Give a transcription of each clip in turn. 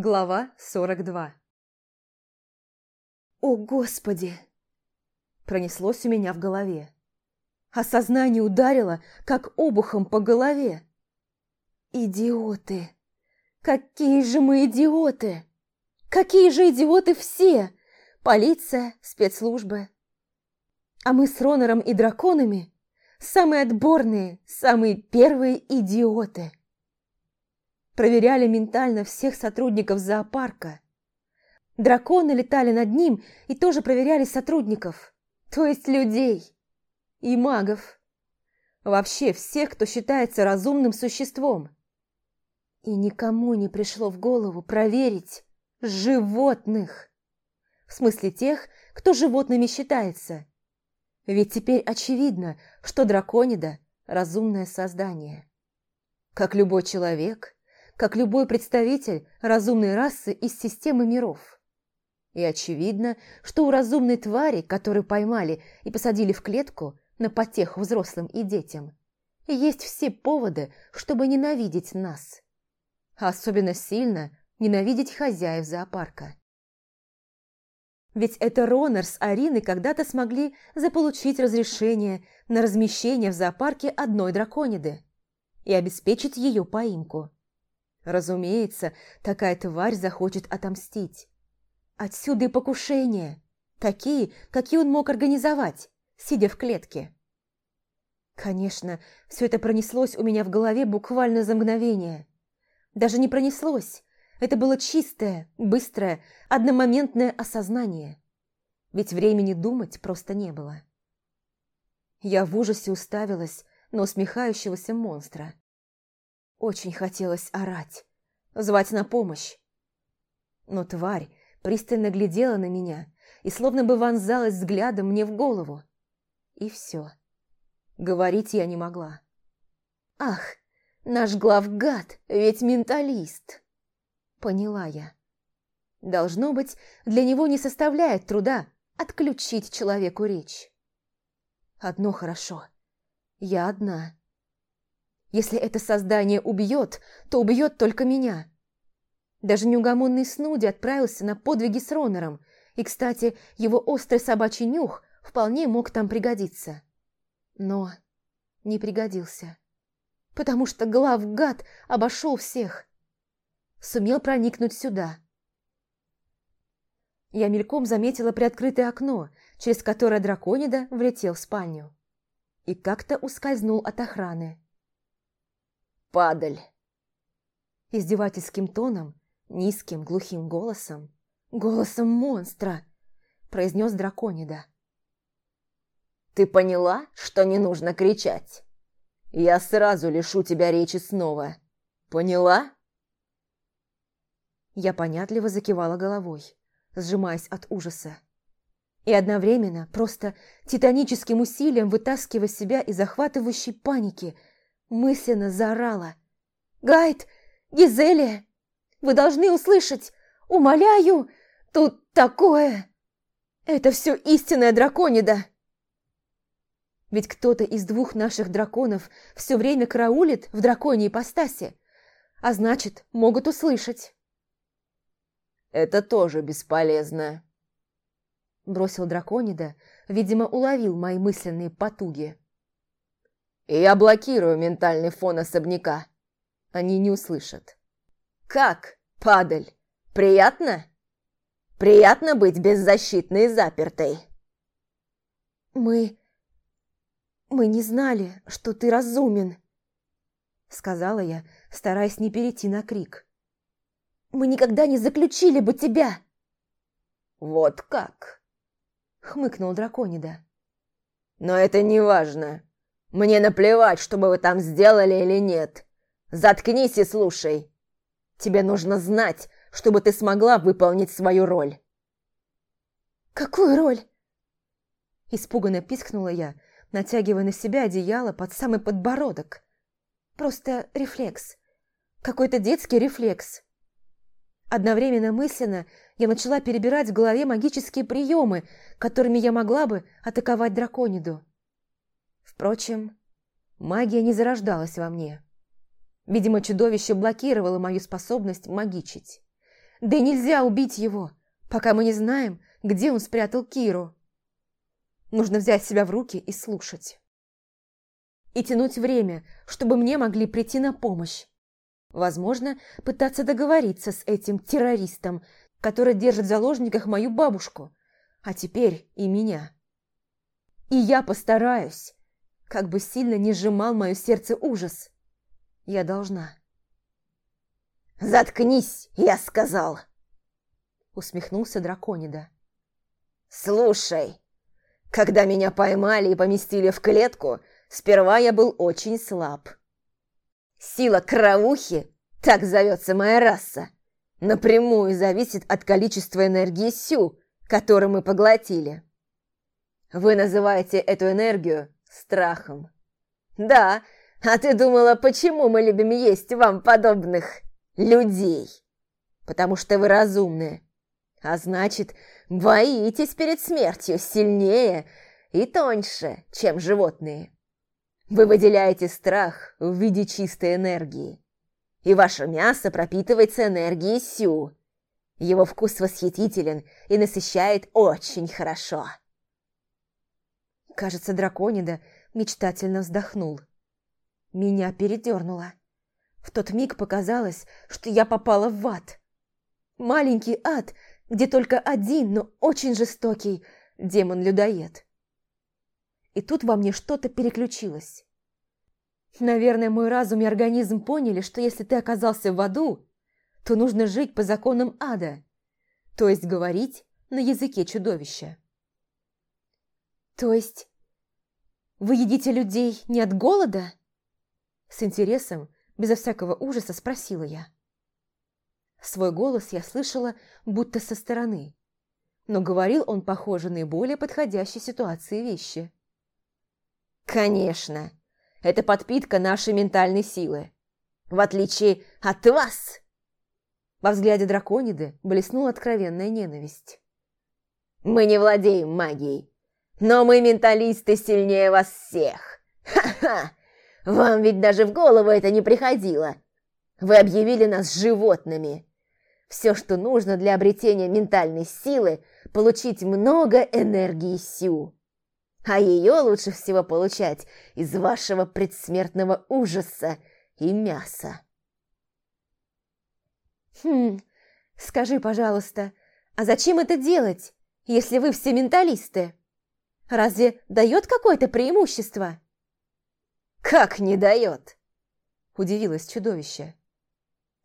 Глава 42 «О, Господи!» Пронеслось у меня в голове. Осознание ударило, как обухом по голове. «Идиоты! Какие же мы идиоты! Какие же идиоты все! Полиция, спецслужбы!» А мы с Ронором и драконами – самые отборные, самые первые идиоты – проверяли ментально всех сотрудников зоопарка. Драконы летали над ним и тоже проверяли сотрудников, то есть людей и магов. Вообще всех, кто считается разумным существом. И никому не пришло в голову проверить животных. В смысле тех, кто животными считается. Ведь теперь очевидно, что драконида – разумное создание. Как любой человек – как любой представитель разумной расы из системы миров. И очевидно, что у разумной твари, которую поймали и посадили в клетку на потеху взрослым и детям, есть все поводы, чтобы ненавидеть нас. А особенно сильно ненавидеть хозяев зоопарка. Ведь это Ронар с Ариной когда-то смогли заполучить разрешение на размещение в зоопарке одной дракониды и обеспечить ее поимку. Разумеется, такая тварь захочет отомстить. Отсюда и покушения, такие, какие он мог организовать, сидя в клетке. Конечно, все это пронеслось у меня в голове буквально за мгновение. Даже не пронеслось, это было чистое, быстрое, одномоментное осознание. Ведь времени думать просто не было. Я в ужасе уставилась на усмехающегося монстра. Очень хотелось орать, звать на помощь. Но тварь пристально глядела на меня и словно бы вонзалась взглядом мне в голову. И все. Говорить я не могла. «Ах, наш главгад, ведь менталист!» Поняла я. Должно быть, для него не составляет труда отключить человеку речь. Одно хорошо. Я одна. Если это создание убьет, то убьет только меня. Даже неугомонный Снуди отправился на подвиги с Ронером, и, кстати, его острый собачий нюх вполне мог там пригодиться. Но не пригодился, потому что главгад обошел всех. Сумел проникнуть сюда. Я мельком заметила приоткрытое окно, через которое драконида влетел в спальню. И как-то ускользнул от охраны падаль!» Издевательским тоном, низким глухим голосом, голосом монстра, произнес драконида. «Ты поняла, что не нужно кричать? Я сразу лишу тебя речи снова. Поняла?» Я понятливо закивала головой, сжимаясь от ужаса. И одновременно, просто титаническим усилием вытаскивая себя из захватывающей паники – мысленно заорала. «Гайд! Гизели! Вы должны услышать! Умоляю! Тут такое! Это все истинная драконида!» Ведь кто-то из двух наших драконов все время караулит в драконьей ипостаси, а значит, могут услышать. «Это тоже бесполезно», – бросил драконида, видимо, уловил мои мысленные потуги. Я блокирую ментальный фон особняка. Они не услышат. Как, падаль, приятно? Приятно быть беззащитной и запертой. Мы... мы не знали, что ты разумен, сказала я, стараясь не перейти на крик. Мы никогда не заключили бы тебя. Вот как? хмыкнул драконида. Но это не важно. Мне наплевать, что бы вы там сделали или нет. Заткнись и слушай. Тебе нужно знать, чтобы ты смогла выполнить свою роль». «Какую роль?» Испуганно пискнула я, натягивая на себя одеяло под самый подбородок. Просто рефлекс. Какой-то детский рефлекс. Одновременно мысленно я начала перебирать в голове магические приемы, которыми я могла бы атаковать дракониду. Впрочем, магия не зарождалась во мне. Видимо, чудовище блокировало мою способность магичить. Да и нельзя убить его, пока мы не знаем, где он спрятал Киру. Нужно взять себя в руки и слушать. И тянуть время, чтобы мне могли прийти на помощь. Возможно, пытаться договориться с этим террористом, который держит в заложниках мою бабушку, а теперь и меня. И я постараюсь, как бы сильно не сжимал мое сердце ужас, я должна. «Заткнись, я сказал!» Усмехнулся драконида. «Слушай, когда меня поймали и поместили в клетку, сперва я был очень слаб. Сила кровухи, так зовется моя раса, напрямую зависит от количества энергии Сю, которую мы поглотили. Вы называете эту энергию страхом. «Да, а ты думала, почему мы любим есть вам подобных людей? Потому что вы разумные. А значит, боитесь перед смертью сильнее и тоньше, чем животные. Вы выделяете страх в виде чистой энергии. И ваше мясо пропитывается энергией сю. Его вкус восхитителен и насыщает очень хорошо». Кажется, драконида мечтательно вздохнул. Меня передернуло. В тот миг показалось, что я попала в ад. Маленький ад, где только один, но очень жестокий демон-людоед. И тут во мне что-то переключилось. Наверное, мой разум и организм поняли, что если ты оказался в аду, то нужно жить по законам ада, то есть говорить на языке чудовища. То есть вы едите людей не от голода? С интересом, безо всякого ужаса, спросила я. Свой голос я слышала будто со стороны, но говорил он, похоже, наиболее подходящей ситуации вещи. «Конечно! Это подпитка нашей ментальной силы. В отличие от вас!» Во взгляде дракониды блеснула откровенная ненависть. «Мы не владеем магией, но мы менталисты сильнее вас всех. Ха-ха! Вам ведь даже в голову это не приходило. Вы объявили нас животными. Все, что нужно для обретения ментальной силы, получить много энергии Сю. А ее лучше всего получать из вашего предсмертного ужаса и мяса. Хм, скажи, пожалуйста, а зачем это делать, если вы все менталисты? Разве дает какое-то преимущество?» «Как не дает?» – удивилось чудовище.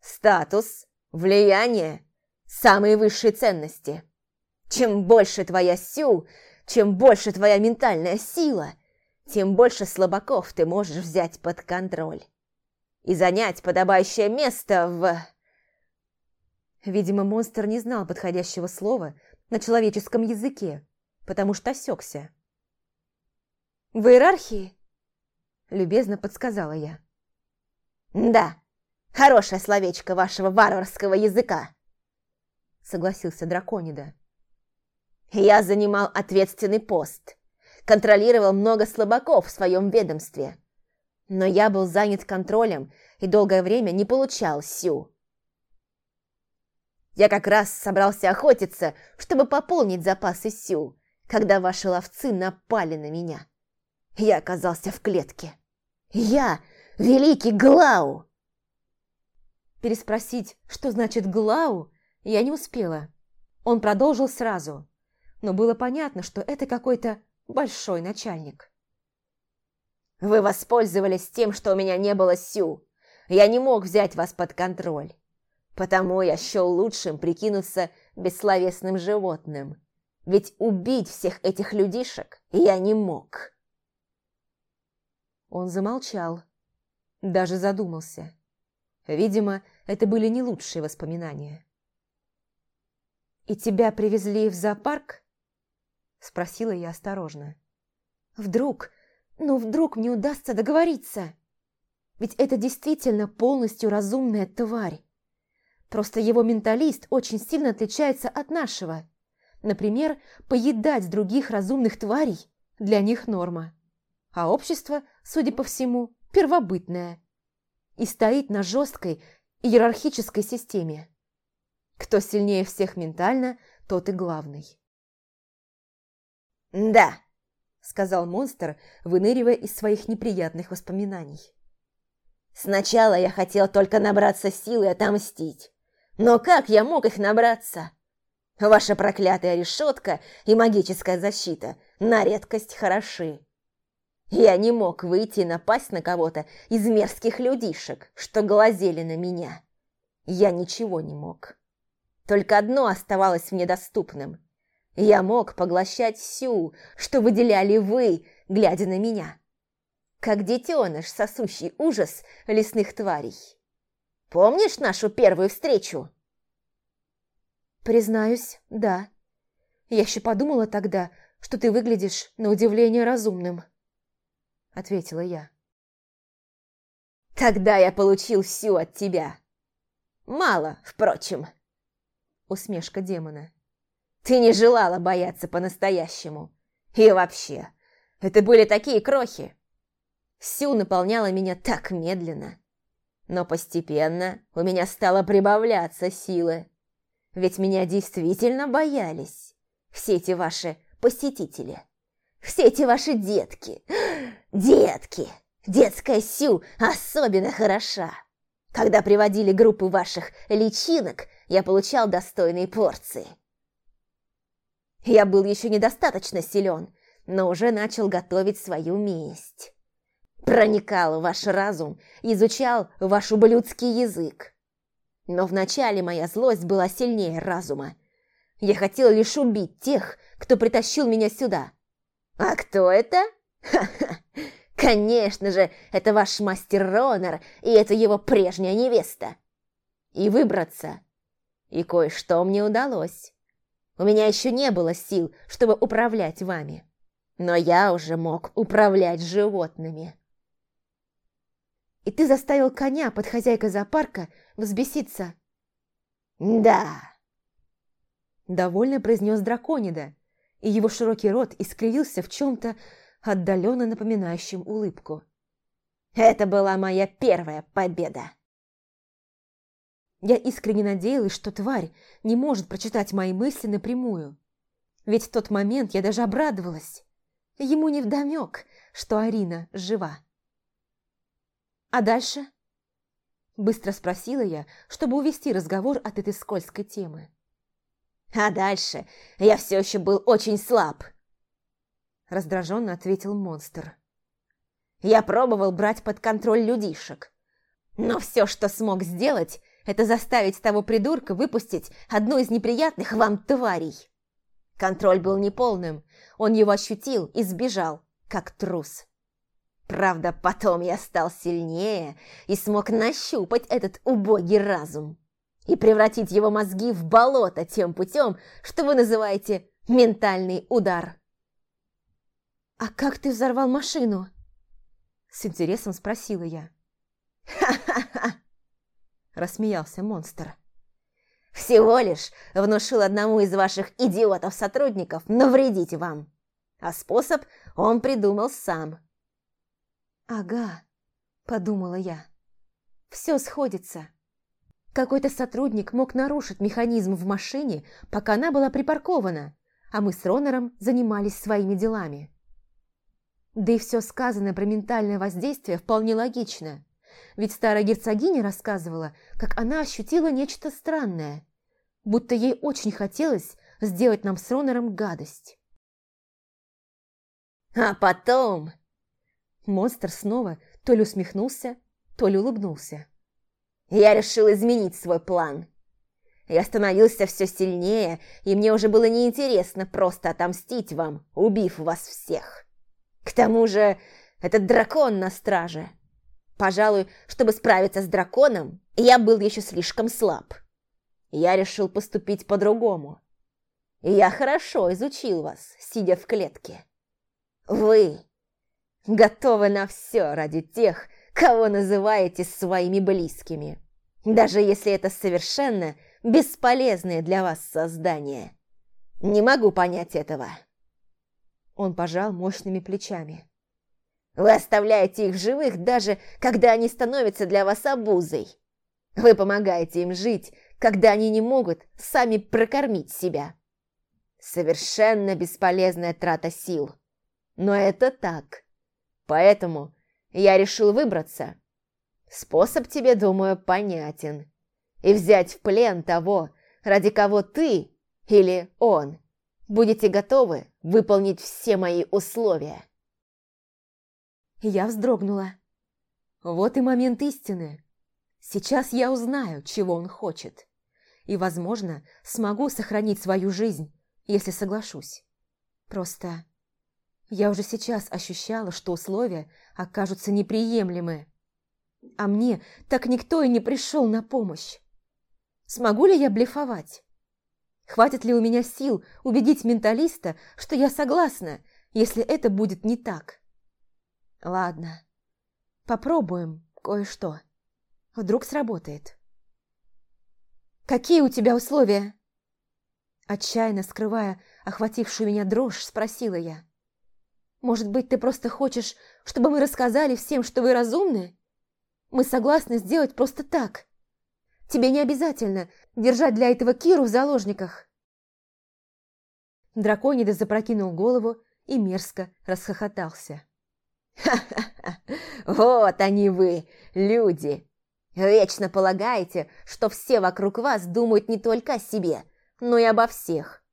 «Статус, влияние – самые высшие ценности. Чем больше твоя сил, чем больше твоя ментальная сила, тем больше слабаков ты можешь взять под контроль и занять подобающее место в...» Видимо, монстр не знал подходящего слова на человеческом языке, потому что осекся. В иерархии?» Любезно подсказала я. «Да, хорошее словечко вашего варварского языка!» Согласился Драконида. «Я занимал ответственный пост, контролировал много слабаков в своем ведомстве, но я был занят контролем и долгое время не получал сю». Я как раз собрался охотиться, чтобы пополнить запасы сю, когда ваши ловцы напали на меня. Я оказался в клетке. Я – великий Глау!» Переспросить, что значит «Глау», я не успела. Он продолжил сразу, но было понятно, что это какой-то большой начальник. «Вы воспользовались тем, что у меня не было Сю. Я не мог взять вас под контроль. Потому я счел лучшим прикинуться бессловесным животным. Ведь убить всех этих людишек я не мог». Он замолчал, даже задумался. Видимо, это были не лучшие воспоминания. «И тебя привезли в зоопарк?» – спросила я осторожно. «Вдруг, ну вдруг мне удастся договориться? Ведь это действительно полностью разумная тварь. Просто его менталист очень сильно отличается от нашего. Например, поедать других разумных тварей для них норма а общество, судя по всему, первобытное и стоит на жесткой иерархической системе. Кто сильнее всех ментально, тот и главный. «Да», — сказал монстр, выныривая из своих неприятных воспоминаний. «Сначала я хотел только набраться сил и отомстить. Но как я мог их набраться? Ваша проклятая решетка и магическая защита на редкость хороши. Я не мог выйти и напасть на кого-то из мерзких людишек, что глазели на меня. Я ничего не мог. Только одно оставалось мне доступным. Я мог поглощать всю, что выделяли вы, глядя на меня. Как детеныш, сосущий ужас лесных тварей. Помнишь нашу первую встречу? Признаюсь, да. Я еще подумала тогда, что ты выглядишь на удивление разумным. – ответила я. Тогда я получил всю от тебя?» «Мало, впрочем!» Усмешка демона. «Ты не желала бояться по-настоящему. И вообще, это были такие крохи!» Всю наполняла меня так медленно. Но постепенно у меня стало прибавляться силы. Ведь меня действительно боялись все эти ваши посетители все эти ваши детки. Детки! Детская Сю особенно хороша. Когда приводили группы ваших личинок, я получал достойные порции. Я был еще недостаточно силен, но уже начал готовить свою месть. Проникал в ваш разум, изучал ваш ублюдский язык. Но вначале моя злость была сильнее разума. Я хотел лишь убить тех, кто притащил меня сюда – а кто это? Конечно же, это ваш мастер Ронер, и это его прежняя невеста. И выбраться. И кое-что мне удалось. У меня еще не было сил, чтобы управлять вами. Но я уже мог управлять животными. И ты заставил коня под хозяйкой зоопарка взбеситься? Да. Довольно произнес драконида, и его широкий рот искривился в чем-то, отдаленно напоминающем улыбку. «Это была моя первая победа!» Я искренне надеялась, что тварь не может прочитать мои мысли напрямую. Ведь в тот момент я даже обрадовалась. Ему не вдомек, что Арина жива. «А дальше?» Быстро спросила я, чтобы увести разговор от этой скользкой темы. А дальше я все еще был очень слаб. Раздраженно ответил монстр. Я пробовал брать под контроль людишек. Но все, что смог сделать, это заставить того придурка выпустить одну из неприятных вам тварей. Контроль был неполным. Он его ощутил и сбежал, как трус. Правда, потом я стал сильнее и смог нащупать этот убогий разум и превратить его мозги в болото тем путем, что вы называете ментальный удар. «А как ты взорвал машину?» С интересом спросила я. «Ха-ха-ха!» Рассмеялся монстр. «Всего лишь внушил одному из ваших идиотов-сотрудников навредить вам. А способ он придумал сам». «Ага», — подумала я. «Все сходится». Какой-то сотрудник мог нарушить механизм в машине, пока она была припаркована, а мы с Ронором занимались своими делами. Да и все сказанное про ментальное воздействие вполне логично. Ведь старая герцогиня рассказывала, как она ощутила нечто странное, будто ей очень хотелось сделать нам с Ронором гадость. «А потом...» Монстр снова то ли усмехнулся, то ли улыбнулся. Я решил изменить свой план. Я становился все сильнее, и мне уже было неинтересно просто отомстить вам, убив вас всех. К тому же, этот дракон на страже. Пожалуй, чтобы справиться с драконом, я был еще слишком слаб. Я решил поступить по-другому. Я хорошо изучил вас, сидя в клетке. Вы готовы на все ради тех, кого называете своими близкими, даже если это совершенно бесполезное для вас создание. Не могу понять этого». Он пожал мощными плечами. «Вы оставляете их живых, даже когда они становятся для вас обузой. Вы помогаете им жить, когда они не могут сами прокормить себя. Совершенно бесполезная трата сил. Но это так. Поэтому я решил выбраться. Способ тебе, думаю, понятен. И взять в плен того, ради кого ты или он будете готовы выполнить все мои условия. Я вздрогнула. Вот и момент истины. Сейчас я узнаю, чего он хочет. И, возможно, смогу сохранить свою жизнь, если соглашусь. Просто я уже сейчас ощущала, что условия окажутся неприемлемы. А мне так никто и не пришел на помощь. Смогу ли я блефовать? Хватит ли у меня сил убедить менталиста, что я согласна, если это будет не так? Ладно, попробуем кое-что. Вдруг сработает. «Какие у тебя условия?» Отчаянно скрывая охватившую меня дрожь, спросила я. Может быть, ты просто хочешь, чтобы мы рассказали всем, что вы разумны? Мы согласны сделать просто так. Тебе не обязательно держать для этого Киру в заложниках. Драконида запрокинул голову и мерзко расхохотался. «Ха-ха-ха! Вот они вы, люди! Вечно полагаете, что все вокруг вас думают не только о себе, но и обо всех.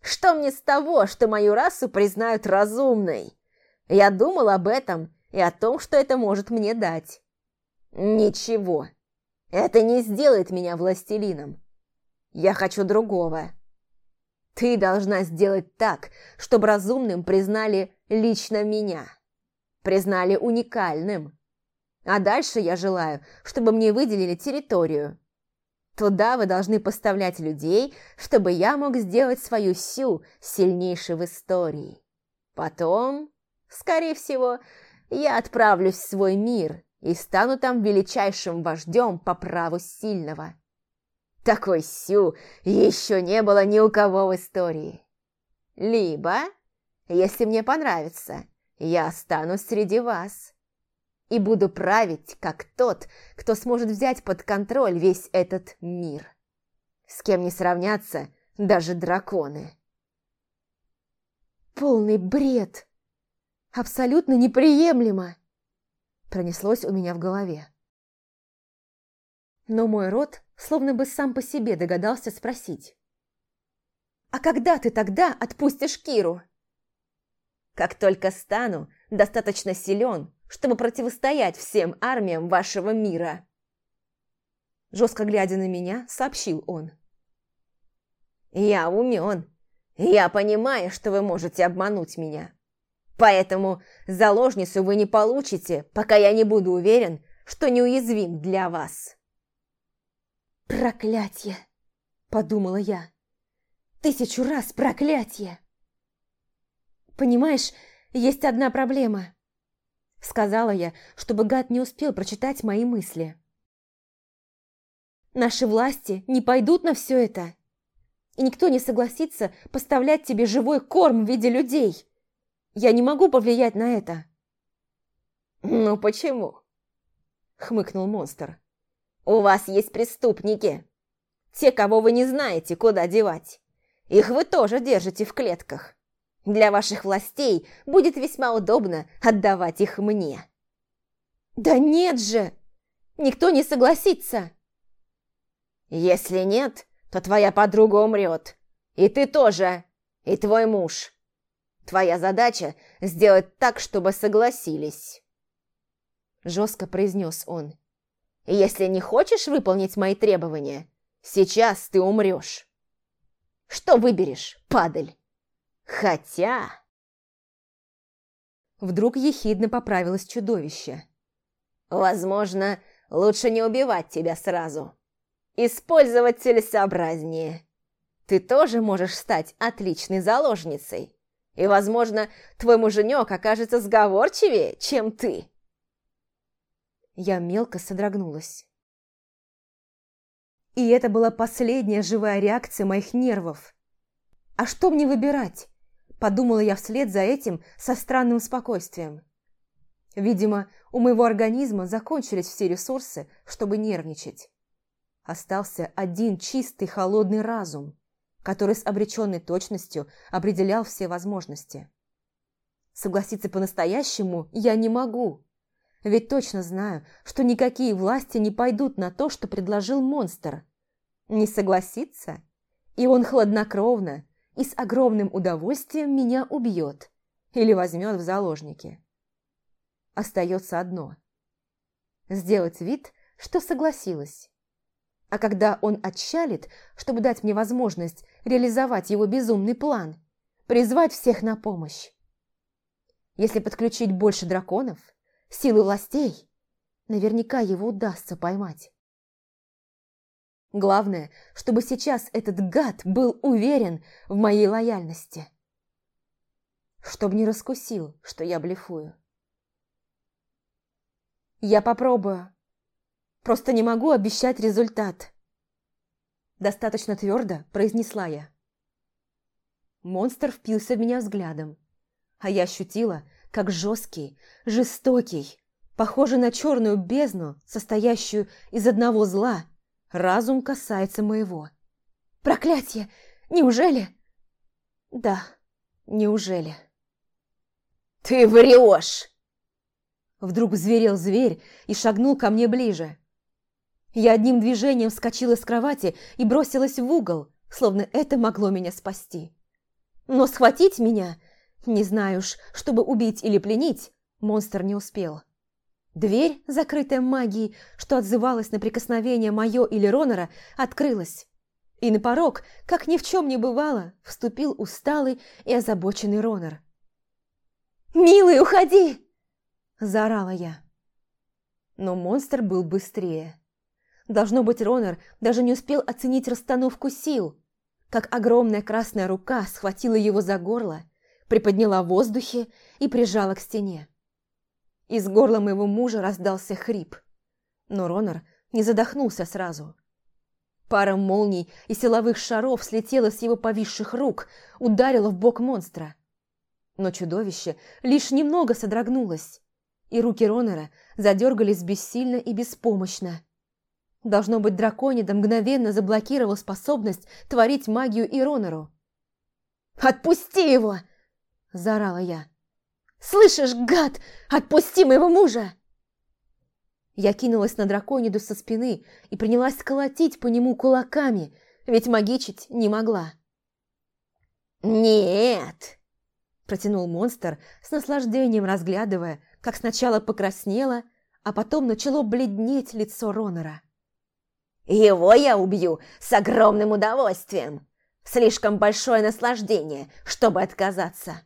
Что мне с того, что мою расу признают разумной?» Я думал об этом и о том, что это может мне дать. Ничего. Это не сделает меня властелином. Я хочу другого. Ты должна сделать так, чтобы разумным признали лично меня. Признали уникальным. А дальше я желаю, чтобы мне выделили территорию. Туда вы должны поставлять людей, чтобы я мог сделать свою сю сильнейшей в истории. Потом Скорее всего, я отправлюсь в свой мир и стану там величайшим вождем по праву сильного. Такой сю еще не было ни у кого в истории. Либо, если мне понравится, я останусь среди вас и буду править, как тот, кто сможет взять под контроль весь этот мир. С кем не сравнятся даже драконы. «Полный бред!» Абсолютно неприемлемо!» Пронеслось у меня в голове. Но мой рот словно бы сам по себе догадался спросить. «А когда ты тогда отпустишь Киру?» «Как только стану достаточно силен, чтобы противостоять всем армиям вашего мира!» Жестко глядя на меня, сообщил он. «Я умен. Я понимаю, что вы можете обмануть меня. Поэтому заложницу вы не получите, пока я не буду уверен, что неуязвим для вас. «Проклятье!» – подумала я. «Тысячу раз проклятье!» «Понимаешь, есть одна проблема», – сказала я, чтобы гад не успел прочитать мои мысли. «Наши власти не пойдут на все это, и никто не согласится поставлять тебе живой корм в виде людей!» Я не могу повлиять на это». «Ну почему?» – хмыкнул монстр. «У вас есть преступники. Те, кого вы не знаете, куда девать. Их вы тоже держите в клетках. Для ваших властей будет весьма удобно отдавать их мне». «Да нет же! Никто не согласится!» «Если нет, то твоя подруга умрет. И ты тоже. И твой муж. Твоя задача – сделать так, чтобы согласились». Жестко произнес он. «Если не хочешь выполнить мои требования, сейчас ты умрешь». «Что выберешь, падаль?» «Хотя...» Вдруг ехидно поправилось чудовище. «Возможно, лучше не убивать тебя сразу. Использовать целесообразнее. Ты тоже можешь стать отличной заложницей». И, возможно, твой муженек окажется сговорчивее, чем ты. Я мелко содрогнулась. И это была последняя живая реакция моих нервов. А что мне выбирать? Подумала я вслед за этим со странным спокойствием. Видимо, у моего организма закончились все ресурсы, чтобы нервничать. Остался один чистый холодный разум – который с обреченной точностью определял все возможности. Согласиться по-настоящему я не могу, ведь точно знаю, что никакие власти не пойдут на то, что предложил монстр. Не согласиться? И он хладнокровно и с огромным удовольствием меня убьет или возьмет в заложники. Остается одно. Сделать вид, что согласилась. А когда он отчалит, чтобы дать мне возможность реализовать его безумный план, призвать всех на помощь. Если подключить больше драконов, силы властей, наверняка его удастся поймать. Главное, чтобы сейчас этот гад был уверен в моей лояльности. Чтоб не раскусил, что я блефую. Я попробую. Просто не могу обещать результат достаточно твердо произнесла я. Монстр впился в меня взглядом, а я ощутила, как жесткий, жестокий, похожий на черную бездну, состоящую из одного зла, разум касается моего. «Проклятье! Неужели?» «Да, неужели?» «Ты врешь!» Вдруг зверел зверь и шагнул ко мне ближе. Я одним движением вскочила с кровати и бросилась в угол, словно это могло меня спасти. Но схватить меня, не знаю уж, чтобы убить или пленить, монстр не успел. Дверь, закрытая магией, что отзывалась на прикосновение мое или Ронора, открылась. И на порог, как ни в чем не бывало, вступил усталый и озабоченный Ронор. «Милый, уходи!» – заорала я. Но монстр был быстрее. Должно быть, Ронер даже не успел оценить расстановку сил, как огромная красная рука схватила его за горло, приподняла в воздухе и прижала к стене. Из горла моего мужа раздался хрип, но Ронер не задохнулся сразу. Пара молний и силовых шаров слетела с его повисших рук, ударила в бок монстра. Но чудовище лишь немного содрогнулось, и руки Ронера задергались бессильно и беспомощно – Должно быть, драконида мгновенно заблокировал способность творить магию Иронеру. «Отпусти его!» – заорала я. «Слышишь, гад! Отпусти моего мужа!» Я кинулась на дракониду со спины и принялась колотить по нему кулаками, ведь магичить не могла. «Нет!» – протянул монстр, с наслаждением разглядывая, как сначала покраснело, а потом начало бледнеть лицо Ронора. Его я убью с огромным удовольствием. Слишком большое наслаждение, чтобы отказаться.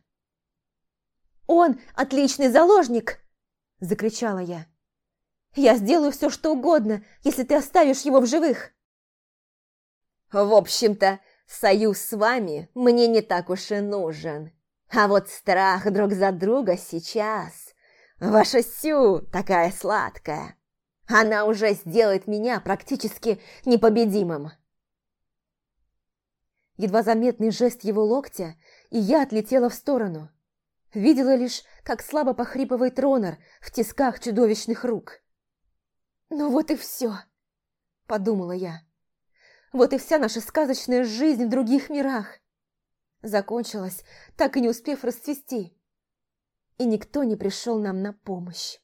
«Он отличный заложник!» – закричала я. «Я сделаю все, что угодно, если ты оставишь его в живых!» «В общем-то, союз с вами мне не так уж и нужен. А вот страх друг за друга сейчас. Ваша сю такая сладкая!» Она уже сделает меня практически непобедимым. Едва заметный жест его локтя, и я отлетела в сторону. Видела лишь, как слабо похрипывает Ронор в тисках чудовищных рук. «Ну вот и все», — подумала я. «Вот и вся наша сказочная жизнь в других мирах» закончилась, так и не успев расцвести. И никто не пришел нам на помощь.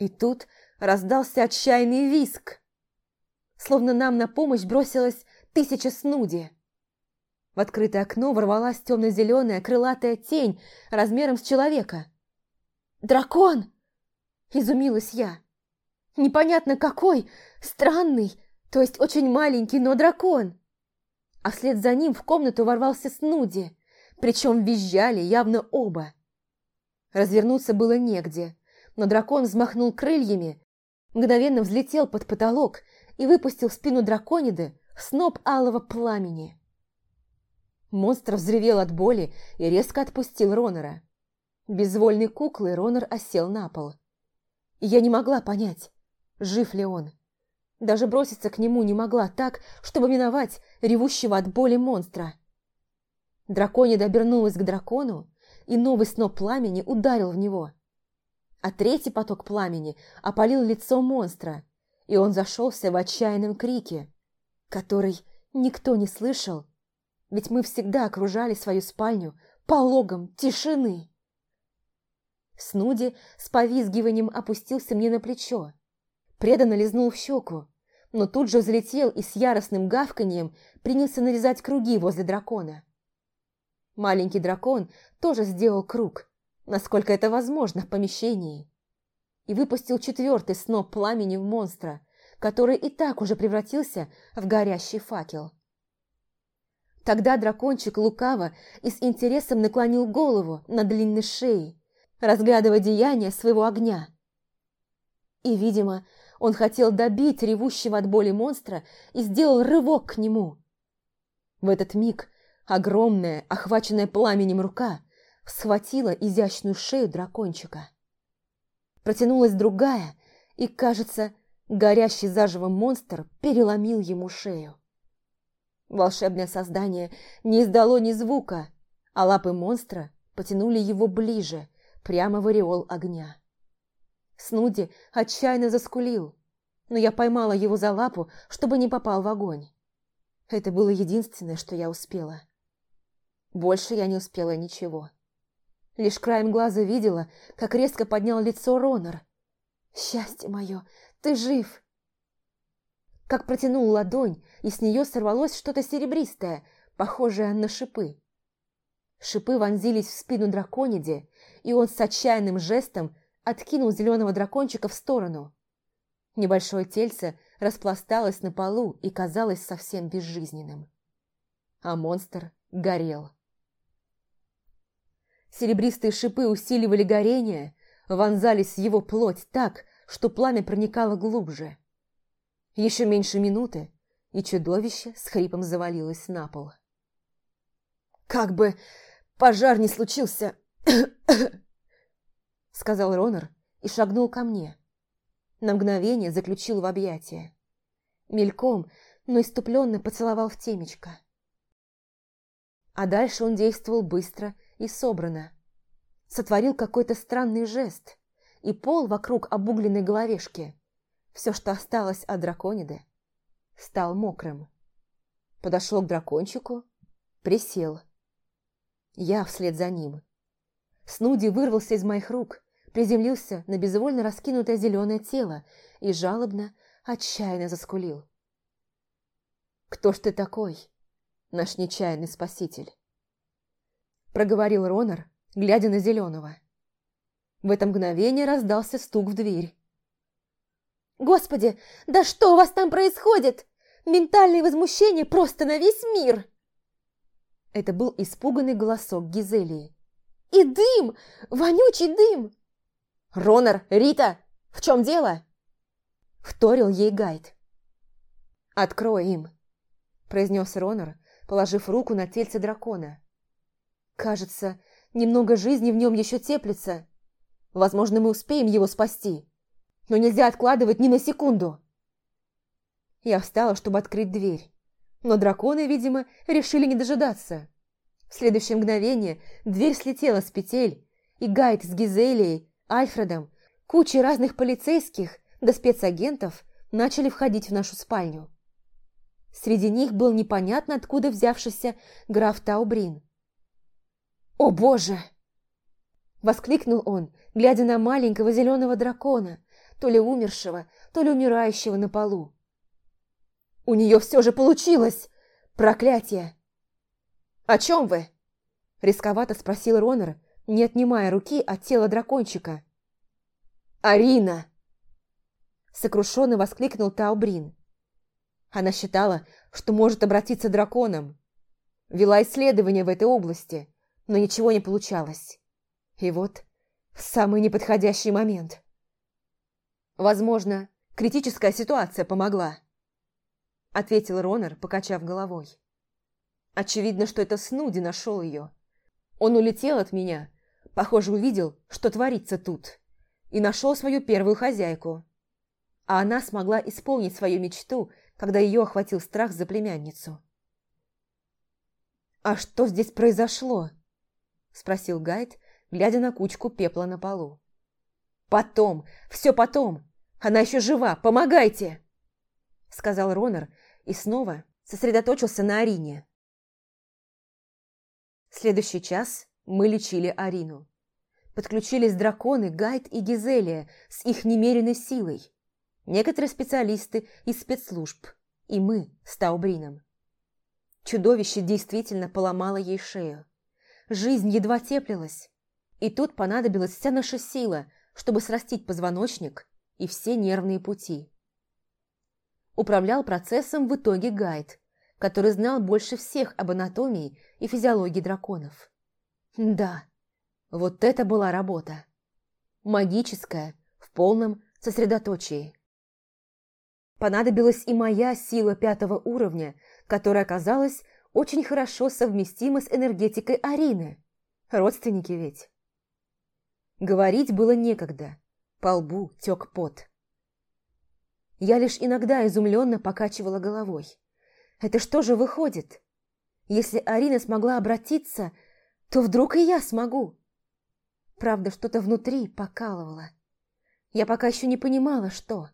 И тут раздался отчаянный виск. Словно нам на помощь бросилась тысяча снуди. В открытое окно ворвалась темно-зеленая крылатая тень размером с человека. «Дракон!» – изумилась я. «Непонятно какой, странный, то есть очень маленький, но дракон!» А вслед за ним в комнату ворвался Снуди, причем визжали явно оба. Развернуться было негде – но дракон взмахнул крыльями, мгновенно взлетел под потолок и выпустил в спину дракониды сноп алого пламени. Монстр взревел от боли и резко отпустил Ронора. Безвольной куклой Ронор осел на пол. Я не могла понять, жив ли он. Даже броситься к нему не могла так, чтобы миновать ревущего от боли монстра. Драконида обернулась к дракону, и новый сноп пламени ударил в него – а третий поток пламени опалил лицо монстра, и он зашелся в отчаянном крике, который никто не слышал, ведь мы всегда окружали свою спальню пологом тишины. Снуди с повизгиванием опустился мне на плечо, преданно лизнул в щеку, но тут же взлетел и с яростным гавканьем принялся нарезать круги возле дракона. Маленький дракон тоже сделал круг – насколько это возможно в помещении, и выпустил четвертый сноп пламени в монстра, который и так уже превратился в горящий факел. Тогда дракончик лукаво и с интересом наклонил голову на длинной шее, разглядывая деяние своего огня. И, видимо, он хотел добить ревущего от боли монстра и сделал рывок к нему. В этот миг огромная, охваченная пламенем рука – схватила изящную шею дракончика. Протянулась другая, и, кажется, горящий заживо монстр переломил ему шею. Волшебное создание не издало ни звука, а лапы монстра потянули его ближе, прямо в ореол огня. Снуди отчаянно заскулил, но я поймала его за лапу, чтобы не попал в огонь. Это было единственное, что я успела. Больше я не успела ничего. Лишь краем глаза видела, как резко поднял лицо Ронор. «Счастье мое, ты жив!» Как протянул ладонь, и с нее сорвалось что-то серебристое, похожее на шипы. Шипы вонзились в спину дракониде, и он с отчаянным жестом откинул зеленого дракончика в сторону. Небольшое тельце распласталось на полу и казалось совсем безжизненным. А монстр горел. Серебристые шипы усиливали горение, вонзались в его плоть так, что пламя проникало глубже. Еще меньше минуты, и чудовище с хрипом завалилось на пол. «Как бы пожар не случился!» сказал Ронар и шагнул ко мне. На мгновение заключил в объятия. Мельком, но иступленно поцеловал в темечко. А дальше он действовал быстро и собрано. Сотворил какой-то странный жест, и пол вокруг обугленной головешки, все, что осталось от дракониды, стал мокрым. Подошел к дракончику, присел. Я вслед за ним. Снуди вырвался из моих рук, приземлился на безвольно раскинутое зеленое тело и жалобно, отчаянно заскулил. «Кто ж ты такой, наш нечаянный спаситель?» проговорил Ронар, глядя на Зеленого. В это мгновение раздался стук в дверь. «Господи, да что у вас там происходит? Ментальные возмущения просто на весь мир!» Это был испуганный голосок Гизелии. «И дым! Вонючий дым!» Ронар, Рита, в чем дело?» Вторил ей гайд. «Открой им!» произнес Ронар, положив руку на тельце дракона. Кажется, немного жизни в нем еще теплится. Возможно, мы успеем его спасти. Но нельзя откладывать ни на секунду. Я встала, чтобы открыть дверь. Но драконы, видимо, решили не дожидаться. В следующее мгновение дверь слетела с петель, и Гайд с Гизелией, Альфредом, кучей разных полицейских да спецагентов начали входить в нашу спальню. Среди них был непонятно откуда взявшийся граф Таубрин. «О боже!» Воскликнул он, глядя на маленького зеленого дракона, то ли умершего, то ли умирающего на полу. «У нее все же получилось! Проклятие!» «О чем вы?» – рисковато спросил Ронер, не отнимая руки от тела дракончика. «Арина!» – сокрушенно воскликнул Таубрин. Она считала, что может обратиться драконом. Вела исследования в этой области – но ничего не получалось. И вот самый неподходящий момент. Возможно, критическая ситуация помогла. Ответил Ронер, покачав головой. Очевидно, что это Снуди нашел ее. Он улетел от меня, похоже, увидел, что творится тут, и нашел свою первую хозяйку. А она смогла исполнить свою мечту, когда ее охватил страх за племянницу. «А что здесь произошло?» – спросил Гайд, глядя на кучку пепла на полу. «Потом! Все потом! Она еще жива! Помогайте!» – сказал Ронер и снова сосредоточился на Арине. Следующий час мы лечили Арину. Подключились драконы Гайд и Гизелия с их немеренной силой, некоторые специалисты из спецслужб и мы с Таубрином. Чудовище действительно поломало ей шею. Жизнь едва теплилась. И тут понадобилась вся наша сила, чтобы срастить позвоночник и все нервные пути. Управлял процессом в итоге гайд, который знал больше всех об анатомии и физиологии драконов. Да, вот это была работа. Магическая, в полном сосредоточии. Понадобилась и моя сила пятого уровня, которая оказалась очень хорошо совместимо с энергетикой Арины. Родственники ведь. Говорить было некогда. По лбу тек пот. Я лишь иногда изумленно покачивала головой. Это что же выходит? Если Арина смогла обратиться, то вдруг и я смогу. Правда, что-то внутри покалывало. Я пока еще не понимала, что.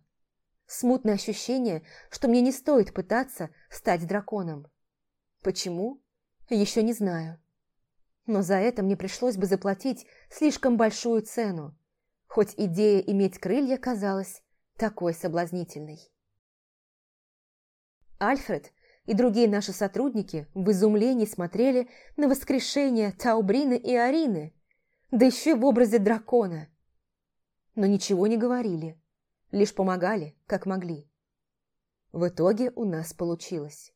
Смутное ощущение, что мне не стоит пытаться стать драконом. Почему? Еще не знаю. Но за это мне пришлось бы заплатить слишком большую цену, хоть идея иметь крылья казалась такой соблазнительной. Альфред и другие наши сотрудники в изумлении смотрели на воскрешение Таубрины и Арины, да еще в образе дракона. Но ничего не говорили, лишь помогали, как могли. В итоге у нас получилось.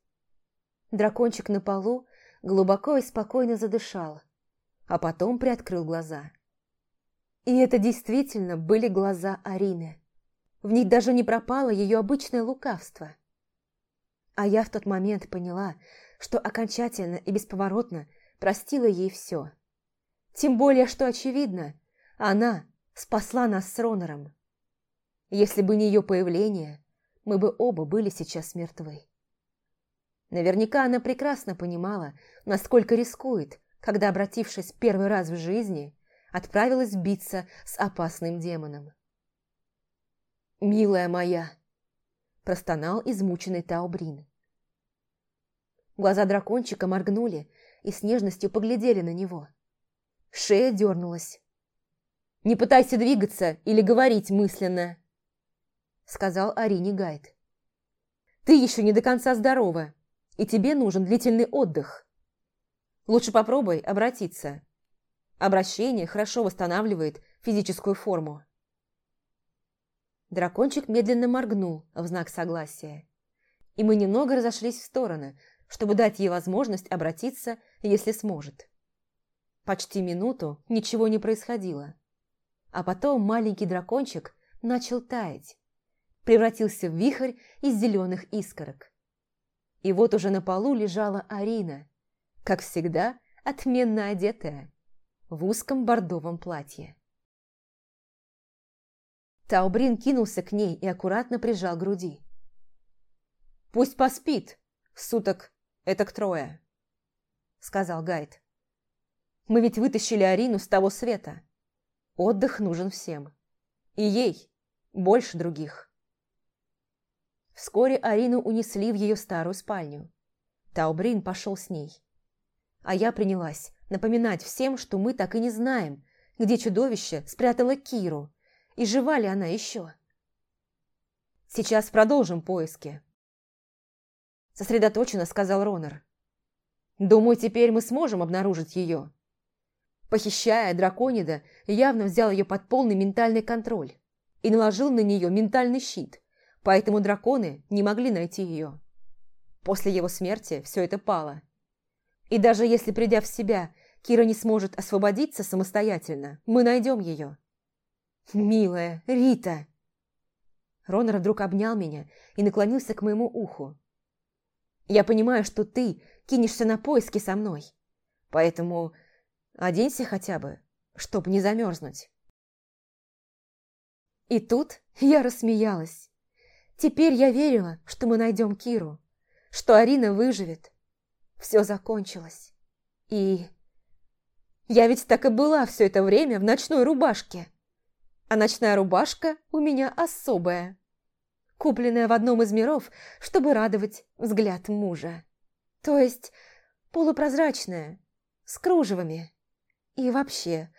Дракончик на полу глубоко и спокойно задышал, а потом приоткрыл глаза. И это действительно были глаза Арины. В них даже не пропало ее обычное лукавство. А я в тот момент поняла, что окончательно и бесповоротно простила ей все. Тем более, что очевидно, она спасла нас с Ронором. Если бы не ее появление, мы бы оба были сейчас мертвы. Наверняка она прекрасно понимала, насколько рискует, когда, обратившись первый раз в жизни, отправилась биться с опасным демоном. «Милая моя!» – простонал измученный Таубрин. Глаза дракончика моргнули и с нежностью поглядели на него. Шея дернулась. «Не пытайся двигаться или говорить мысленно!» – сказал Арине Гайд. «Ты еще не до конца здорова!» и тебе нужен длительный отдых. Лучше попробуй обратиться. Обращение хорошо восстанавливает физическую форму. Дракончик медленно моргнул в знак согласия. И мы немного разошлись в стороны, чтобы дать ей возможность обратиться, если сможет. Почти минуту ничего не происходило. А потом маленький дракончик начал таять. Превратился в вихрь из зеленых искорок. И вот уже на полу лежала Арина, как всегда, отменно одетая, в узком бордовом платье. Таубрин кинулся к ней и аккуратно прижал груди. «Пусть поспит, суток это к трое», — сказал Гайд. «Мы ведь вытащили Арину с того света. Отдых нужен всем. И ей больше других». Вскоре Арину унесли в ее старую спальню. Таубрин пошел с ней. А я принялась напоминать всем, что мы так и не знаем, где чудовище спрятало Киру, и жива ли она еще. «Сейчас продолжим поиски», – сосредоточенно сказал Ронар. «Думаю, теперь мы сможем обнаружить ее». Похищая драконида, явно взял ее под полный ментальный контроль и наложил на нее ментальный щит – поэтому драконы не могли найти ее. После его смерти все это пало. И даже если, придя в себя, Кира не сможет освободиться самостоятельно, мы найдем ее. «Милая Рита!» Ронор вдруг обнял меня и наклонился к моему уху. «Я понимаю, что ты кинешься на поиски со мной, поэтому оденься хотя бы, чтобы не замерзнуть». И тут я рассмеялась. Теперь я верила, что мы найдем Киру, что Арина выживет. Все закончилось. И... Я ведь так и была все это время в ночной рубашке. А ночная рубашка у меня особая, купленная в одном из миров, чтобы радовать взгляд мужа. То есть полупрозрачная, с кружевами. И вообще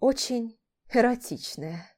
очень эротичная.